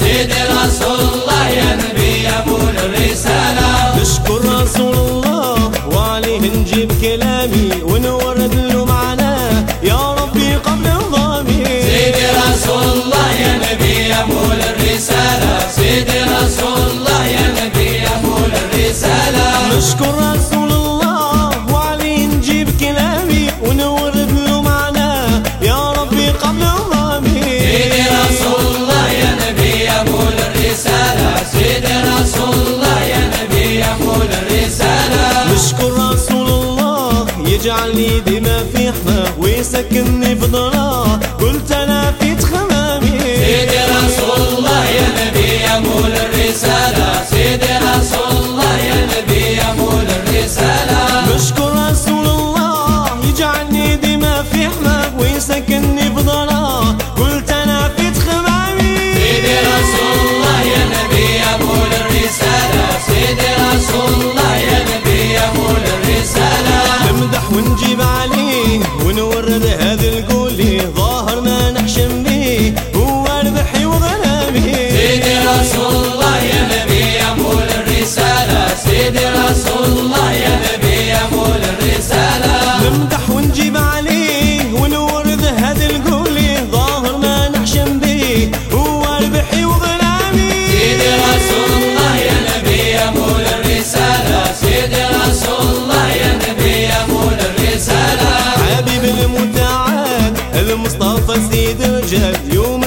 سيدي رسول الله يا نبي يا مول الرسالة. نشكر رسول الله وعليه نجيب كلامي ونورد له معناه. يا ربي قبل نظامي سيدي رسول الله يا نبي يا مول الرسالة. سيدي رسول الله يا نبي يا مول الرسالة. نشكر رسول الله وعليه نجيب كلامي ونورد له معناه. يا ربي قبل واجعل ايدي ما فيحها وسكنني بضراه رسول الله يا نبي يا مول الرسالة سيدي رسول الله يا نبي يا مول الرسالة نمدح ونجيب عليه القولي ظاهر ما نحشم بيه هو ربحي سيدي رسول الله يا نبي يا مول الرسالة. سيدي رسول الله يا نبي يا مول الرسالة. حبيب المصطفى سيد الجد يوم